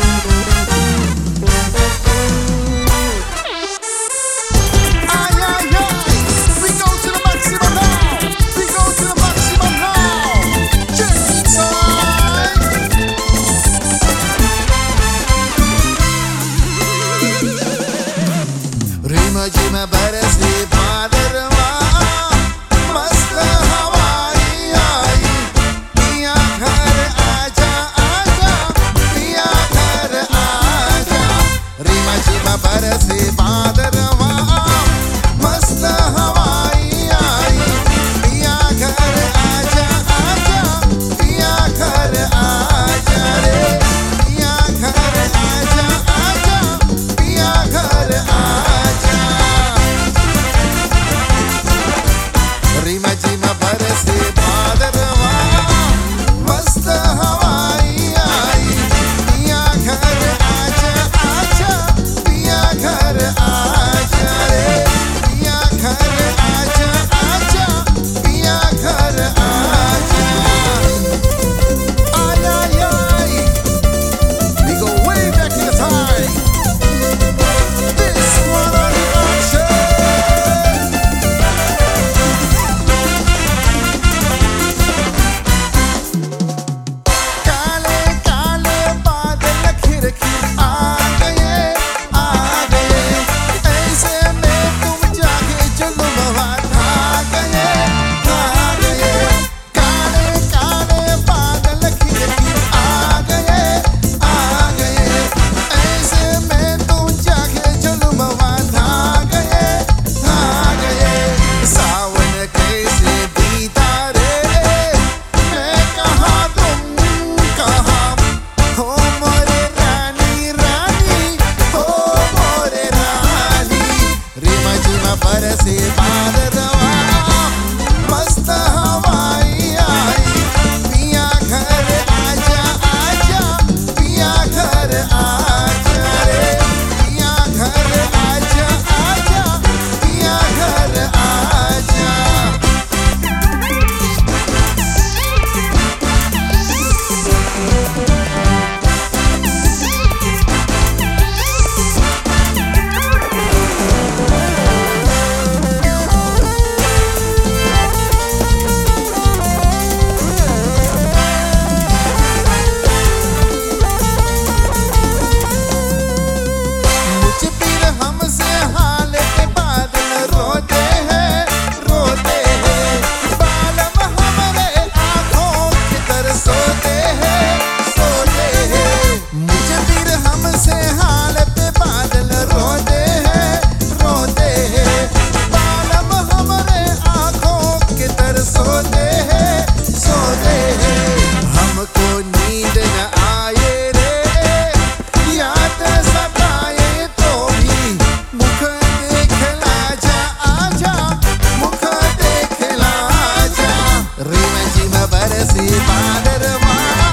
Thank i'll see you Parasiva para parece padre. parece padre hermano